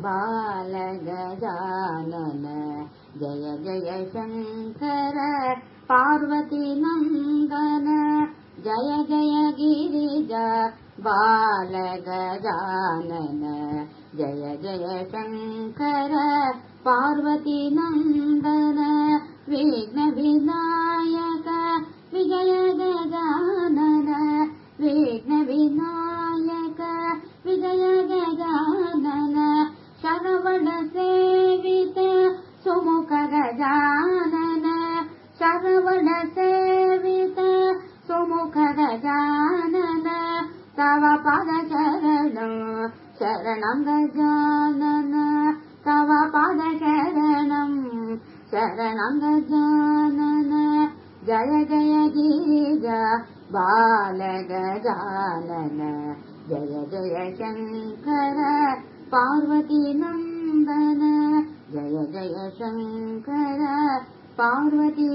बालगजानन। जय जय शङ्कर पार्वती नन्दन। जय जय गिरिजा बालगजानन। जय जय शङ्कर पार्वती नन्दन। विघ्नविनायक विजय गजानन गजानन शरवण सेवित सुमुख गजानन तव पद शरणं शरणं गजानन तव पद शरणं गजानन जय जय गिरिज बालगजानन जय जय शङ्कर पार्वती नन्दन जय शङ्कर पार्वती